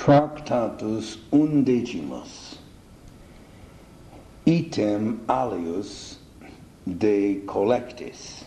Tractatus undecimus item alius de collectis.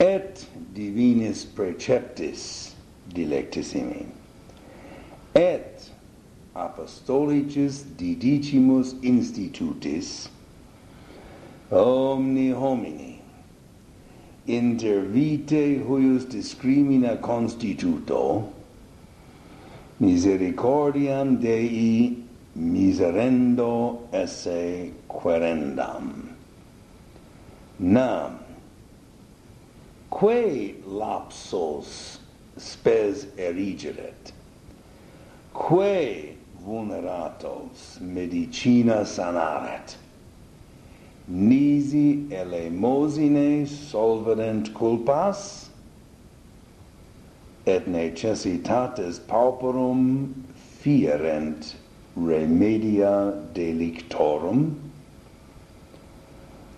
Et divinis preceptis dilectissimi et apostolicis didicimus institutis omni homini inter vitae huius discrimina constituto misericordiam Dei miserendo esse querendam. Nam, quae lapsos spes erigeret, quae vulneratos medicina sanaret, nisi elemosine solverent culpas, et necessitates pauperum fierent remedia delictorum?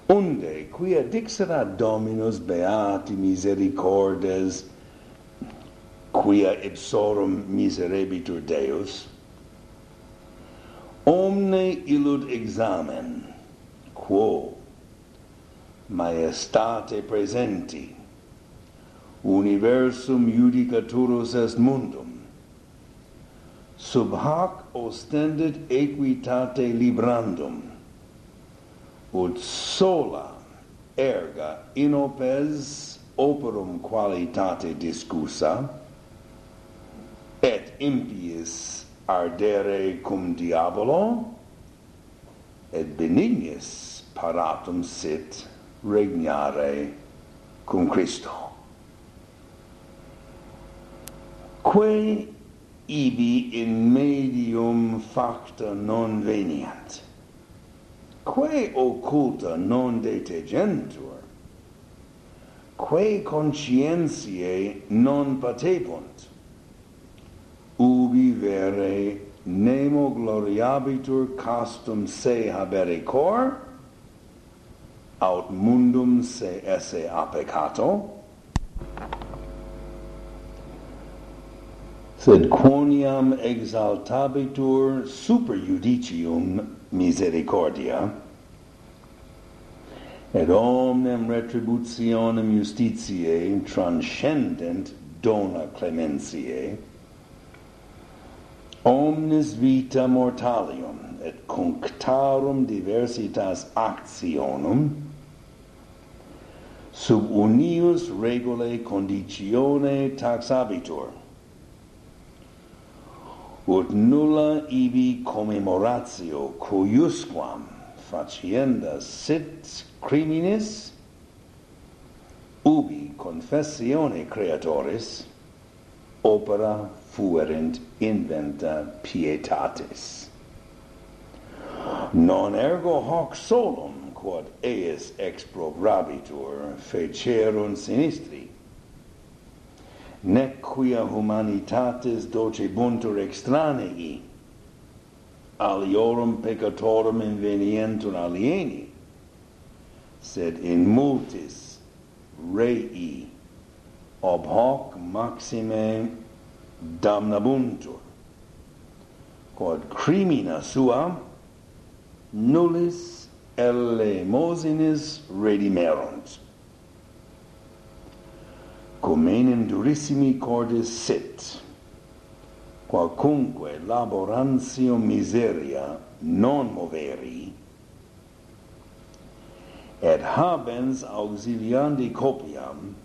Unde quia dixera dominus beati misericordes quia ipsorum miserebitur deus? Omne illud examen quo maestate presenti universum judicaturus est mundum. Sub hac ostendit equitate librandum. Ut sola erga in opes operum qualitate discussa et impius ardere cum diabolo et benignis paratum sit regnare cum Christo. quae ibi in medium facta non veniant quae occulta non detegentur? Quae conscientiae non patebunt? Ubi vere nemo gloriabitur castum se habere cor? Aut mundum se esse appecato? sed quoniam exaltabitur super judicium misericordia? Et omnem retributionem justitiae transcendent dona clementiae omnes vita mortalium et cunctarum diversitas actionum sub unius regulae conditione taxabitur ut nulla ibi commemoratio cuiusquam facienda sit criminis? Ubi confessione creatoris opera fuerent inventa pietatis. Non ergo hoc solum quod eis exprobrabitur fecerunt sinistri nec quia humanitatis docebuntur extranei aliorum peccatorum invenientur alieni sed in multis rei ob hoc maxime damnabuntur. Quod crimina sua nullis elemosinis redimerunt comenem durissimi cordis sit, qualcunque laborantio miseria non moveri, et habens auxiliandi copiam,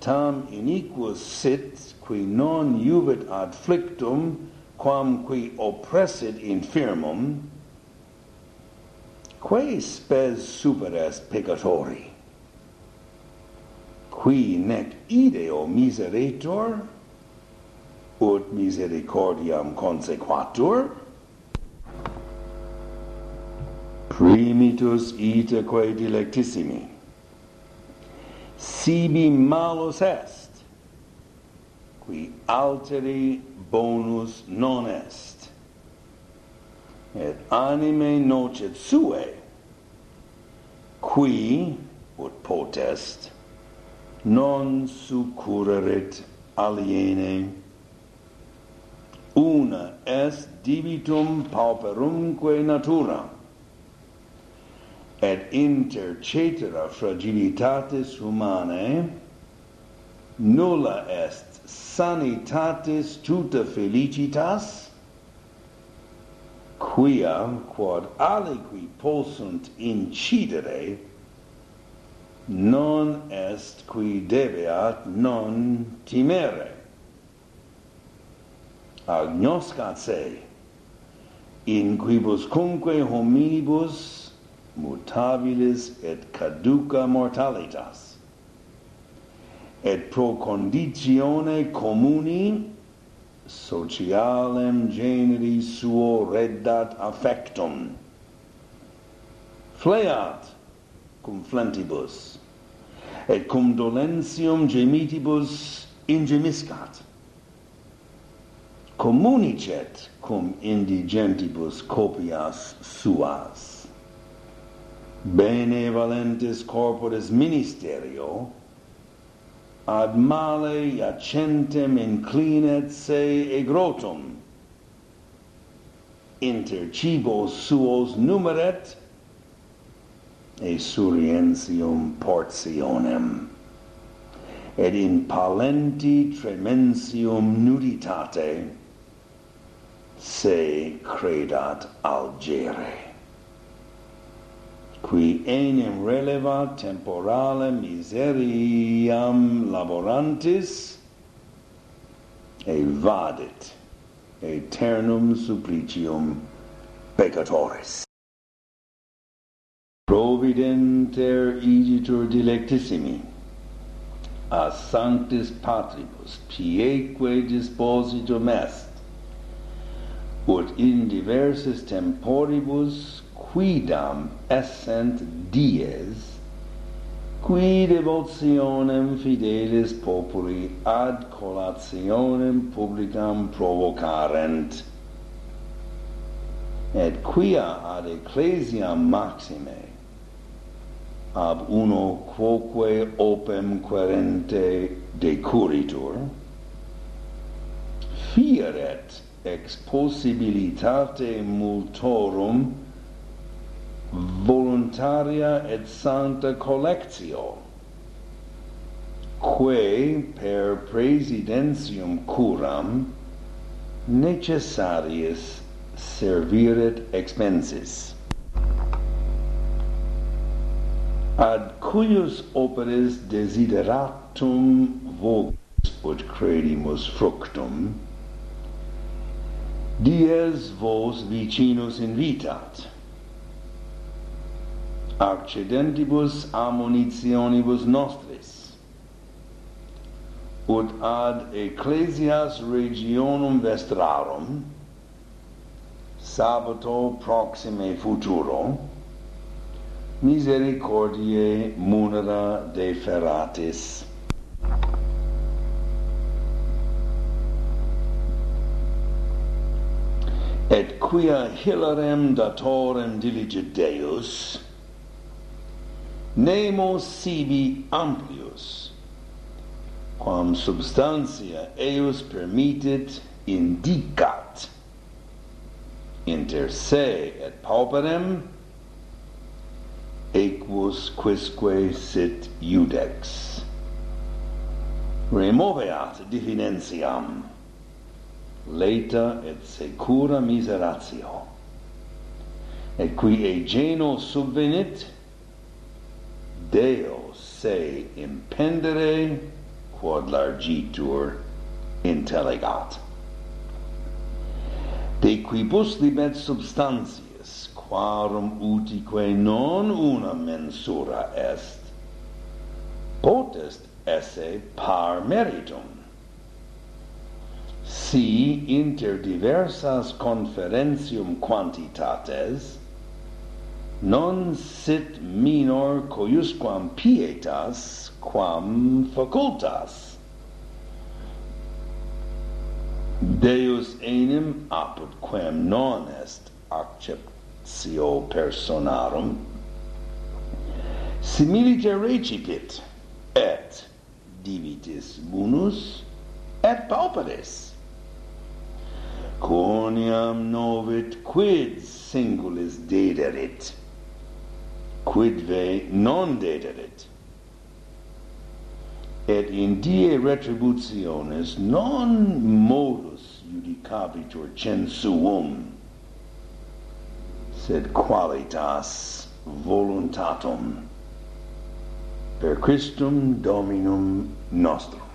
tam iniquus sit, qui non juvit ad flictum, quam qui oppressit infirmum, quae spes superes peccatori, qui nec ideo miseretur, ut misericordiam consequatur, primitus itaque dilectissimi, sibi malus est, qui alteri bonus non est, et anime nocet sue, qui, ut potest, non succurreret aliene. Una est divitum pauperumque natura et inter cetera fragilitatis humanae nulla est sanitatis tuta felicitas quia quod aliqui possunt incidere non est qui debeat non timere. Agnoscat se in quibus cumque hominibus mutabilis et caduca mortalitas. Et pro conditione communi socialem generis suo reddat affectum. Fleat cum flentibus et cum dolentium gemitibus ingemiscat communicet cum indigentibus copias suas. Benevolentes corporis ministerio ad male iacentem inclinet se egrotum. Inter cibos suos numeret esurientium portionem. Et in palenti tremensium nuditate se credat algere. Qui enim releva temporale miseriam laborantis evadit aeternum supplicium peccatoris. Providenter igitur dilectissimi, a sanctis patribus pieque dispositum est, ut in diversis temporibus quidam essent dies, qui devotionem fidelis populi ad collationem publicam provocarent. Et quia ad ecclesiam maxime ab uno quoque opem querente decuritur fieret ex possibilitate multorum voluntaria et sancta collectio quae per presidentium curam necessarius serviret expensis. ad cuius operis desideratum vox ut credimus fructum dies vos vicinus invitat. Accidentibus ammunitionibus nostris ut ad ecclesias regionum vestrarum sabato proxime futuro misericordiae munera deferatis. Et quia hilarem datorem diligit Deus, nemo sibi amplius, quam substantia eius permittit indicat, inter se et pauperem, equus quisque sit iudex. Removeat diffidentiam, leta et secura miseratio. Et qui e geno subvenit, Deo se impendere quod largitur intellegat. De quibus libet substantia, quarum utique non una mensura est potest esse par meritum. Si inter diversas conferentium quantitates non sit minor coiusquam pietas quam facultas. Deus enim apud quem non est accept sio personarum similiter recipit et divitis munus et pauperes. Quoniam novit quid singulis dederit quidve non dederit? Et in die retributionis non modus judicabitur censuum sed qualitas voluntatum per Christum Dominum nostrum.